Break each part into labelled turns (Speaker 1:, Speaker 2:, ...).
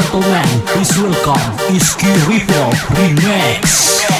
Speaker 1: Gentlemen, please welcome Iski Reveal Remix.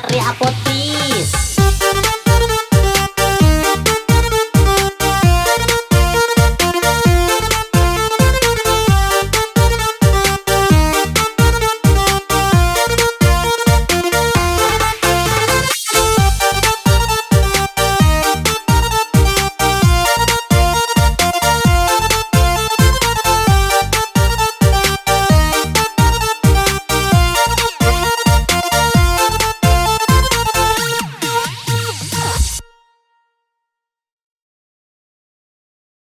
Speaker 2: hari apotik